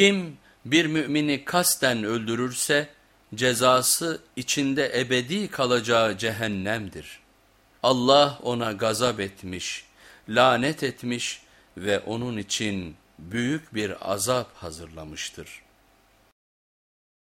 Kim bir mümini kasten öldürürse cezası içinde ebedi kalacağı cehennemdir. Allah ona gazap etmiş, lanet etmiş ve onun için büyük bir azap hazırlamıştır.''